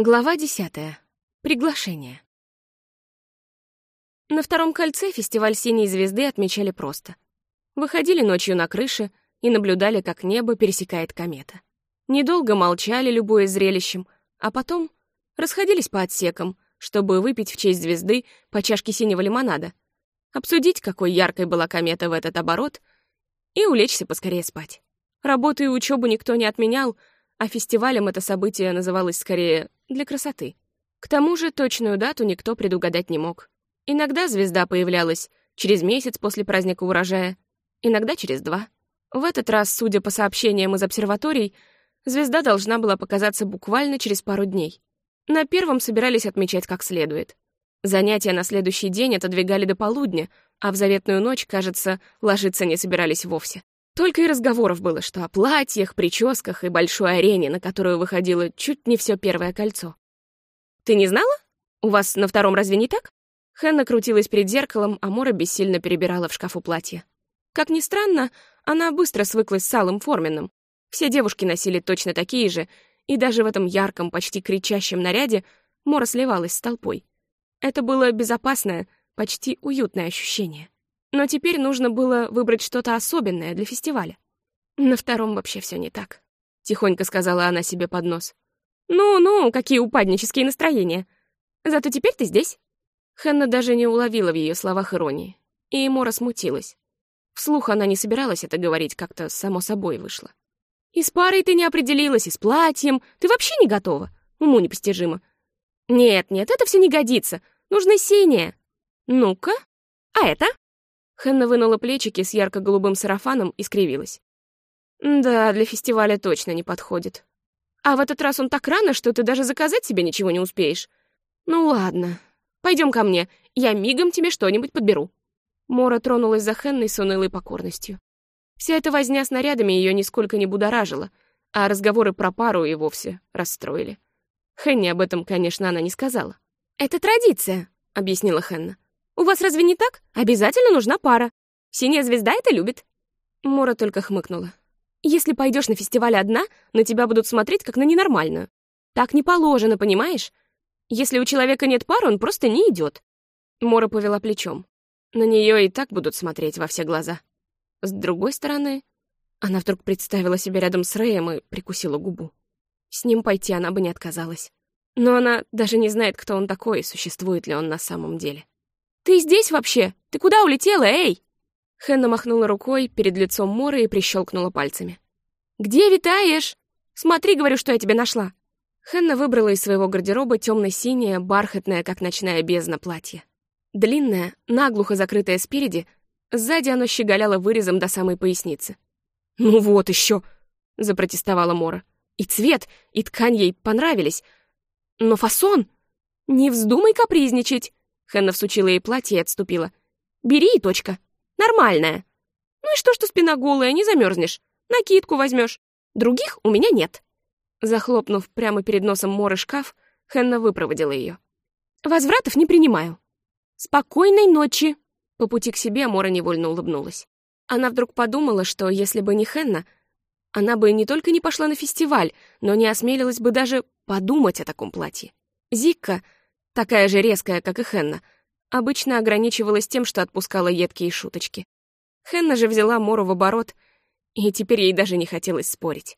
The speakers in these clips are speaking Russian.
Глава десятая. Приглашение. На втором кольце фестиваль «Синей звезды» отмечали просто. Выходили ночью на крыше и наблюдали, как небо пересекает комета. Недолго молчали, любуясь зрелищем, а потом расходились по отсекам, чтобы выпить в честь звезды по чашке синего лимонада, обсудить, какой яркой была комета в этот оборот, и улечься поскорее спать. Работу и учебу никто не отменял, а фестивалем это событие называлось скорее для красоты. К тому же точную дату никто предугадать не мог. Иногда звезда появлялась через месяц после праздника урожая, иногда через два. В этот раз, судя по сообщениям из обсерваторий, звезда должна была показаться буквально через пару дней. На первом собирались отмечать как следует. Занятия на следующий день отодвигали до полудня, а в заветную ночь, кажется, ложиться не собирались вовсе. Только и разговоров было, что о платьях, прическах и большой арене, на которую выходило чуть не все первое кольцо. «Ты не знала? У вас на втором разве не так?» Хэнна крутилась перед зеркалом, а Мора бессильно перебирала в шкафу платье. Как ни странно, она быстро свыклась с алым форменным. Все девушки носили точно такие же, и даже в этом ярком, почти кричащем наряде Мора сливалась с толпой. Это было безопасное, почти уютное ощущение. Но теперь нужно было выбрать что-то особенное для фестиваля. На втором вообще все не так. Тихонько сказала она себе под нос. «Ну-ну, какие упаднические настроения. Зато теперь ты здесь». Хенна даже не уловила в ее словах иронии. И Мора смутилась. Вслух она не собиралась это говорить, как-то само собой вышло. «И с парой ты не определилась, и с платьем. Ты вообще не готова. Уму непостижимо. Нет-нет, это все не годится. Нужно синее. Ну-ка. А это?» Хенна вынула плечики с ярко-голубым сарафаном и скривилась. «Да, для фестиваля точно не подходит. А в этот раз он так рано, что ты даже заказать себе ничего не успеешь. Ну ладно, пойдем ко мне, я мигом тебе что-нибудь подберу». Мора тронулась за Хенной с унылой покорностью. Вся эта возня с нарядами ее нисколько не будоражила, а разговоры про пару и вовсе расстроили. Хенне об этом, конечно, она не сказала. «Это традиция», — объяснила Хенна. У вас разве не так? Обязательно нужна пара. Синяя звезда это любит». Мора только хмыкнула. «Если пойдешь на фестиваль одна, на тебя будут смотреть как на ненормальную. Так не положено, понимаешь? Если у человека нет пары, он просто не идет. Мора повела плечом. На нее и так будут смотреть во все глаза. С другой стороны, она вдруг представила себя рядом с Рэем и прикусила губу. С ним пойти она бы не отказалась. Но она даже не знает, кто он такой и существует ли он на самом деле. «Ты здесь вообще? Ты куда улетела, эй?» Хенна махнула рукой перед лицом Моры и прищелкнула пальцами. «Где витаешь? Смотри, говорю, что я тебе нашла». Хенна выбрала из своего гардероба темно-синее, бархатное, как ночная бездна, платье. Длинное, наглухо закрытое спереди, сзади оно щеголяло вырезом до самой поясницы. «Ну вот еще!» — запротестовала Мора. «И цвет, и ткань ей понравились. Но фасон! Не вздумай капризничать!» Хэнна всучила ей платье и отступила. «Бери и точка. Нормальная. Ну и что, что спина голая, не замерзнешь. Накидку возьмешь. Других у меня нет». Захлопнув прямо перед носом Моры шкаф, Хэнна выпроводила ее. «Возвратов не принимаю». «Спокойной ночи!» По пути к себе Мора невольно улыбнулась. Она вдруг подумала, что если бы не Хенна, она бы не только не пошла на фестиваль, но не осмелилась бы даже подумать о таком платье. Зикка — такая же резкая, как и Хенна, обычно ограничивалась тем, что отпускала едкие шуточки. Хенна же взяла Мору в оборот, и теперь ей даже не хотелось спорить.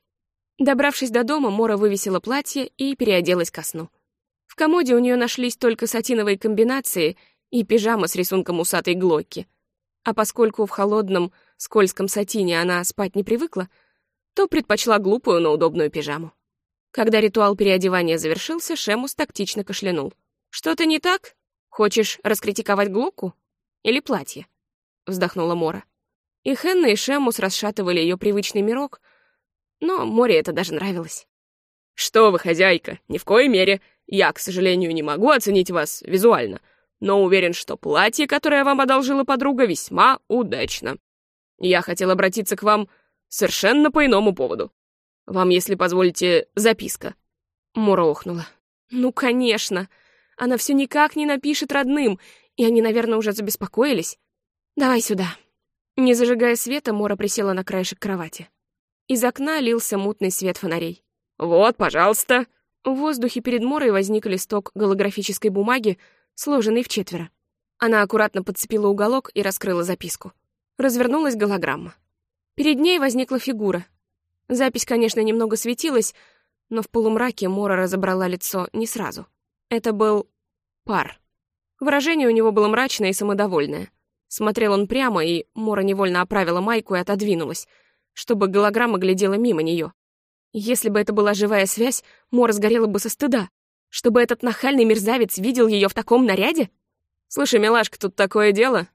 Добравшись до дома, Мора вывесила платье и переоделась ко сну. В комоде у нее нашлись только сатиновые комбинации и пижама с рисунком усатой глокки. А поскольку в холодном, скользком сатине она спать не привыкла, то предпочла глупую, но удобную пижаму. Когда ритуал переодевания завершился, Шемус тактично кашлянул. «Что-то не так? Хочешь раскритиковать Глоку? Или платье?» — вздохнула Мора. И Хенна, и Шемус расшатывали ее привычный мирок, но Море это даже нравилось. «Что вы, хозяйка, ни в коей мере. Я, к сожалению, не могу оценить вас визуально, но уверен, что платье, которое вам одолжила подруга, весьма удачно. Я хотел обратиться к вам совершенно по иному поводу. Вам, если позволите, записка». Мора охнула. «Ну, конечно. Она все никак не напишет родным, и они, наверное, уже забеспокоились. Давай сюда. Не зажигая света, Мора присела на краешек кровати. Из окна лился мутный свет фонарей. «Вот, пожалуйста», В воздухе перед Морой возник листок голографической бумаги, сложенный в четверо. Она аккуратно подцепила уголок и раскрыла записку. Развернулась голограмма. Перед ней возникла фигура. Запись, конечно, немного светилась, но в полумраке Мора разобрала лицо не сразу. Это был пар. Выражение у него было мрачное и самодовольное. Смотрел он прямо, и Мора невольно оправила майку и отодвинулась, чтобы голограмма глядела мимо нее. Если бы это была живая связь, Мора сгорела бы со стыда. Чтобы этот нахальный мерзавец видел ее в таком наряде? «Слушай, милашка, тут такое дело?»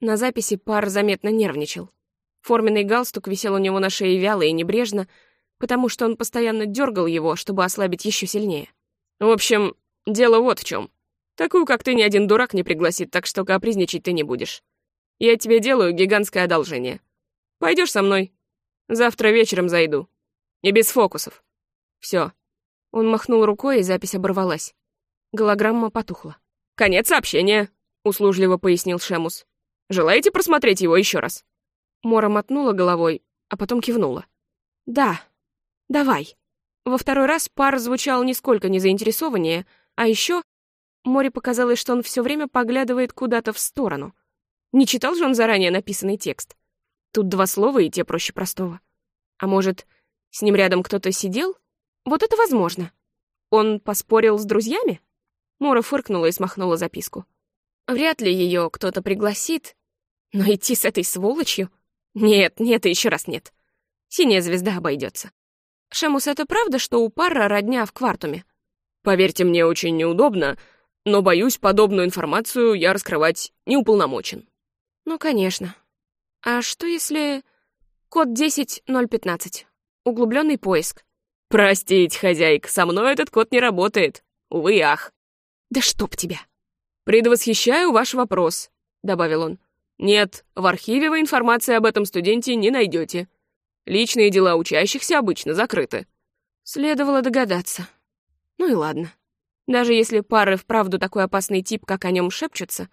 На записи пар заметно нервничал. Форменный галстук висел у него на шее вяло и небрежно, потому что он постоянно дергал его, чтобы ослабить еще сильнее. «В общем, дело вот в чем. Такую, как ты, ни один дурак не пригласит, так что капризничать ты не будешь. Я тебе делаю гигантское одолжение. Пойдешь со мной? Завтра вечером зайду. И без фокусов. Все. Он махнул рукой, и запись оборвалась. Голограмма потухла. «Конец сообщения», — услужливо пояснил Шемус. «Желаете просмотреть его еще раз?» Мора мотнула головой, а потом кивнула. «Да, давай». Во второй раз пар звучал нисколько не заинтересованнее, а еще Море показалось, что он все время поглядывает куда-то в сторону. Не читал же он заранее написанный текст? Тут два слова, и те проще простого. А может, с ним рядом кто-то сидел? Вот это возможно. Он поспорил с друзьями? Мора фыркнула и смахнула записку. Вряд ли ее кто-то пригласит, но идти с этой сволочью? Нет, нет и еще раз нет. Синяя звезда обойдется. Шемус, это правда, что у пара родня в квартуме? Поверьте мне, очень неудобно, но, боюсь, подобную информацию я раскрывать не уполномочен. Ну, конечно. А что если... Код 10015. Углубленный поиск. Простите, хозяйка, со мной этот код не работает. Увы, ах. Да чтоб тебя. Предвосхищаю ваш вопрос, добавил он. Нет, в архиве вы информации об этом студенте не найдете. Личные дела учащихся обычно закрыты. Следовало догадаться. Ну и ладно. Даже если пары вправду такой опасный тип, как о нем шепчутся,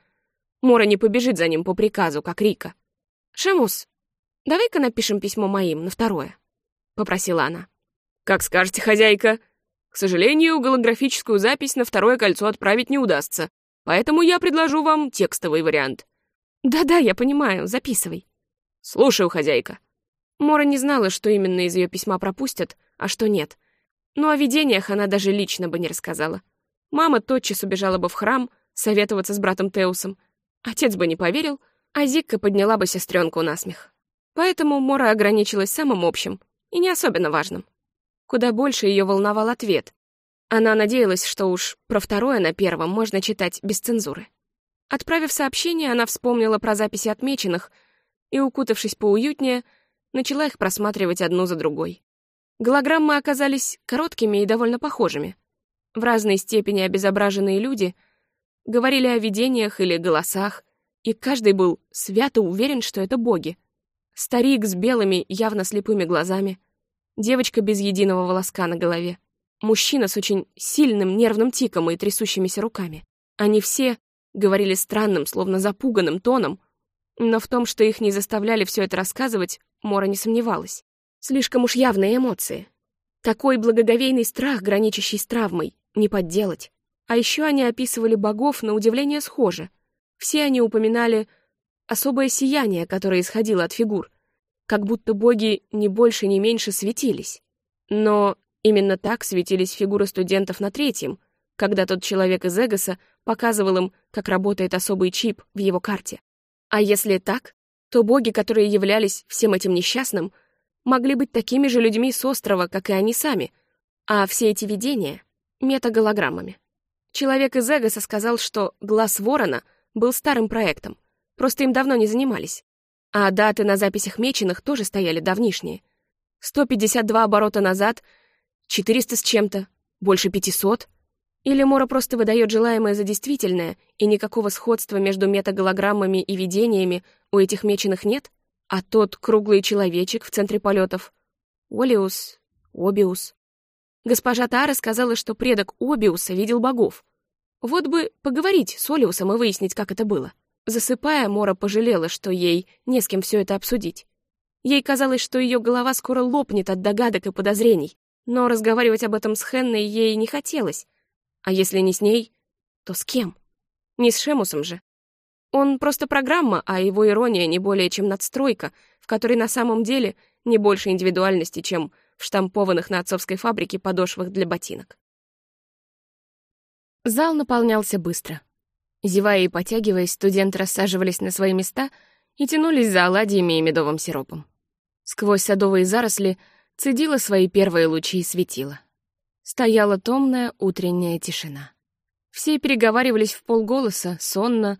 Мора не побежит за ним по приказу, как Рика. «Шамус, давай-ка напишем письмо моим на второе», — попросила она. «Как скажете, хозяйка. К сожалению, голографическую запись на второе кольцо отправить не удастся, поэтому я предложу вам текстовый вариант». «Да-да, я понимаю, записывай». «Слушаю, хозяйка». Мора не знала, что именно из ее письма пропустят, а что нет. Но о видениях она даже лично бы не рассказала. Мама тотчас убежала бы в храм советоваться с братом Теусом, Отец бы не поверил, а Зикка подняла бы сестренку на смех. Поэтому Мора ограничилась самым общим и не особенно важным. Куда больше ее волновал ответ. Она надеялась, что уж про второе на первом можно читать без цензуры. Отправив сообщение, она вспомнила про записи отмеченных и, укутавшись поуютнее, начала их просматривать одну за другой. Голограммы оказались короткими и довольно похожими. В разной степени обезображенные люди — говорили о видениях или голосах, и каждый был свято уверен, что это боги. Старик с белыми, явно слепыми глазами, девочка без единого волоска на голове, мужчина с очень сильным нервным тиком и трясущимися руками. Они все говорили странным, словно запуганным тоном, но в том, что их не заставляли все это рассказывать, Мора не сомневалась. Слишком уж явные эмоции. Такой благоговейный страх, граничащий с травмой, не подделать. А еще они описывали богов на удивление схоже. Все они упоминали особое сияние, которое исходило от фигур, как будто боги ни больше, ни меньше светились. Но именно так светились фигуры студентов на третьем, когда тот человек из Эгоса показывал им, как работает особый чип в его карте. А если так, то боги, которые являлись всем этим несчастным, могли быть такими же людьми с острова, как и они сами, а все эти видения — метаголограммами. Человек из Эгоса сказал, что «Глаз ворона» был старым проектом, просто им давно не занимались. А даты на записях меченых тоже стояли давнишние. 152 оборота назад, 400 с чем-то, больше 500. Или Мора просто выдает желаемое за действительное, и никакого сходства между метаголограммами и видениями у этих меченых нет? А тот круглый человечек в центре полетов — Олиус, Обиус. Госпожа Тара сказала, что предок Обиуса видел богов. Вот бы поговорить с Олиусом и выяснить, как это было. Засыпая, Мора пожалела, что ей не с кем все это обсудить. Ей казалось, что ее голова скоро лопнет от догадок и подозрений. Но разговаривать об этом с Хенной ей не хотелось. А если не с ней, то с кем? Не с Шемусом же. Он просто программа, а его ирония не более чем надстройка, в которой на самом деле не больше индивидуальности, чем в штампованных на отцовской фабрике подошвах для ботинок. Зал наполнялся быстро. Зевая и потягиваясь, студенты рассаживались на свои места и тянулись за оладьями и медовым сиропом. Сквозь садовые заросли цедила свои первые лучи и светила. Стояла томная утренняя тишина. Все переговаривались в полголоса, сонно,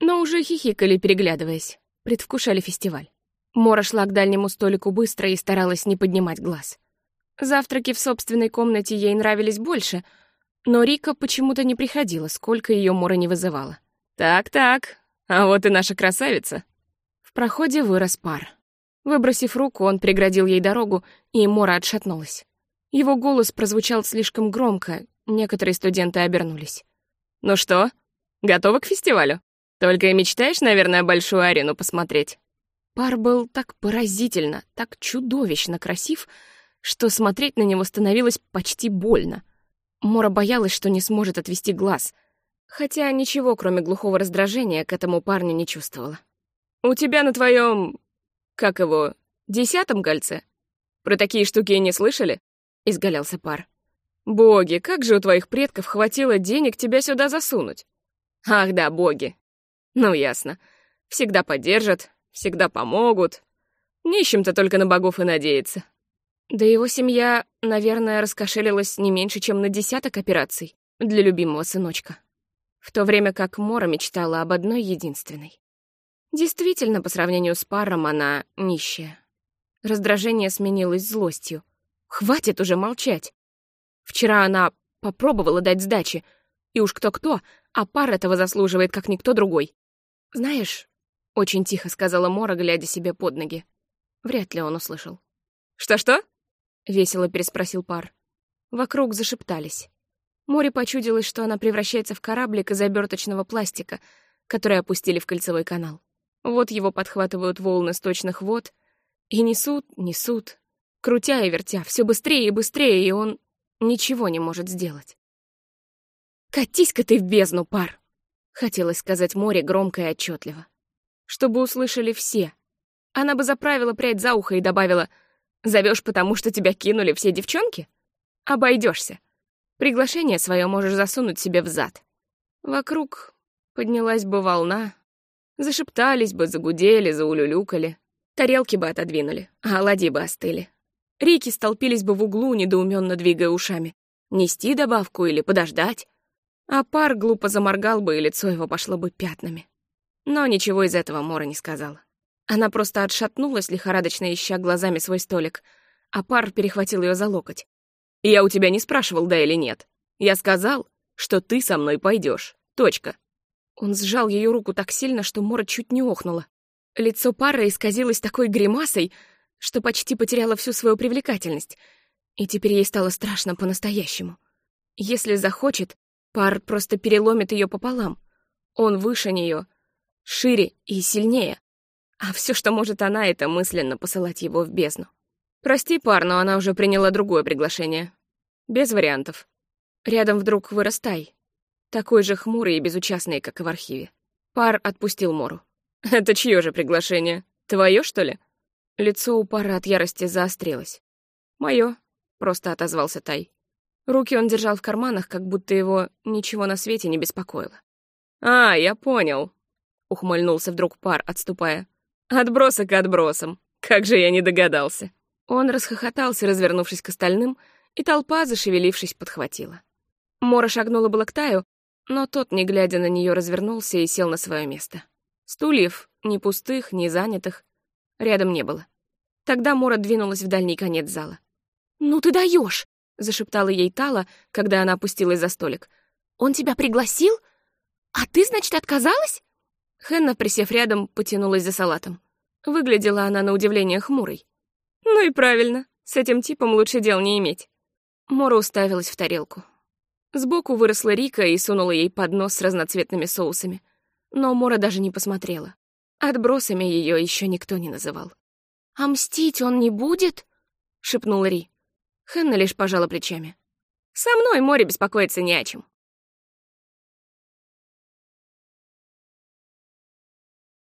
но уже хихикали, переглядываясь, предвкушали фестиваль. Мора шла к дальнему столику быстро и старалась не поднимать глаз. Завтраки в собственной комнате ей нравились больше, но Рика почему-то не приходила, сколько ее Мора не вызывала. «Так-так, а вот и наша красавица». В проходе вырос пар. Выбросив руку, он преградил ей дорогу, и Мора отшатнулась. Его голос прозвучал слишком громко, некоторые студенты обернулись. «Ну что, готова к фестивалю? Только и мечтаешь, наверное, большую арену посмотреть?» Пар был так поразительно, так чудовищно красив, что смотреть на него становилось почти больно. Мора боялась, что не сможет отвести глаз, хотя ничего, кроме глухого раздражения, к этому парню не чувствовала. «У тебя на твоем, как его, десятом кольце? Про такие штуки не слышали?» — изгалялся пар. «Боги, как же у твоих предков хватило денег тебя сюда засунуть?» «Ах да, боги. Ну, ясно. Всегда поддержат, всегда помогут. Нищим-то только на богов и надеяться. Да его семья, наверное, раскошелилась не меньше, чем на десяток операций для любимого сыночка. В то время как Мора мечтала об одной единственной. Действительно, по сравнению с паром, она нищая. Раздражение сменилось злостью. Хватит уже молчать. Вчера она попробовала дать сдачи, и уж кто-кто, а пар этого заслуживает, как никто другой. Знаешь, — очень тихо сказала Мора, глядя себе под ноги. Вряд ли он услышал. «Что-что?» — весело переспросил пар. Вокруг зашептались. Море почудилось, что она превращается в кораблик из оберточного пластика, который опустили в кольцевой канал. Вот его подхватывают волны сточных вод и несут, несут, крутя и вертя, все быстрее и быстрее, и он ничего не может сделать. «Катись-ка ты в бездну, пар!» — хотелось сказать море громко и отчетливо чтобы услышали все. Она бы заправила прядь за ухо и добавила «Зовешь, потому что тебя кинули все девчонки? Обойдешься. Приглашение свое можешь засунуть себе в зад». Вокруг поднялась бы волна, зашептались бы, загудели, заулюлюкали, тарелки бы отодвинули, а оладьи бы остыли. Рики столпились бы в углу, недоуменно двигая ушами. Нести добавку или подождать? А пар глупо заморгал бы, и лицо его пошло бы пятнами. Но ничего из этого Мора не сказала. Она просто отшатнулась, лихорадочно ища глазами свой столик, а пар перехватил ее за локоть. «Я у тебя не спрашивал, да или нет. Я сказал, что ты со мной пойдешь. Точка». Он сжал ее руку так сильно, что Мора чуть не охнула. Лицо пары исказилось такой гримасой, что почти потеряло всю свою привлекательность, и теперь ей стало страшно по-настоящему. Если захочет, пар просто переломит ее пополам. Он выше нее, шире и сильнее. А все, что может она, это мысленно посылать его в бездну. Прости, пар, но она уже приняла другое приглашение. Без вариантов. Рядом вдруг вырастай. Такой же хмурый и безучастный, как и в архиве. Пар отпустил Мору. «Это чье же приглашение? Твое, что ли?» Лицо у пара от ярости заострилось. «Мое», — просто отозвался Тай. Руки он держал в карманах, как будто его ничего на свете не беспокоило. «А, я понял ухмыльнулся вдруг пар, отступая. «Отбросы к отбросам! Как же я не догадался!» Он расхохотался, развернувшись к остальным, и толпа, зашевелившись, подхватила. Мора шагнула было к Таю, но тот, не глядя на нее, развернулся и сел на свое место. Стульев, ни пустых, ни занятых, рядом не было. Тогда Мора двинулась в дальний конец зала. «Ну ты даешь! Зашептала ей Тала, когда она опустилась за столик. «Он тебя пригласил? А ты, значит, отказалась?» Хенна, присев рядом, потянулась за салатом. Выглядела она на удивление хмурой. «Ну и правильно, с этим типом лучше дел не иметь». Мора уставилась в тарелку. Сбоку выросла Рика и сунула ей поднос с разноцветными соусами. Но Мора даже не посмотрела. Отбросами ее еще никто не называл. «А мстить он не будет?» — шепнула Ри. Ханна лишь пожала плечами. «Со мной море беспокоиться не о чем.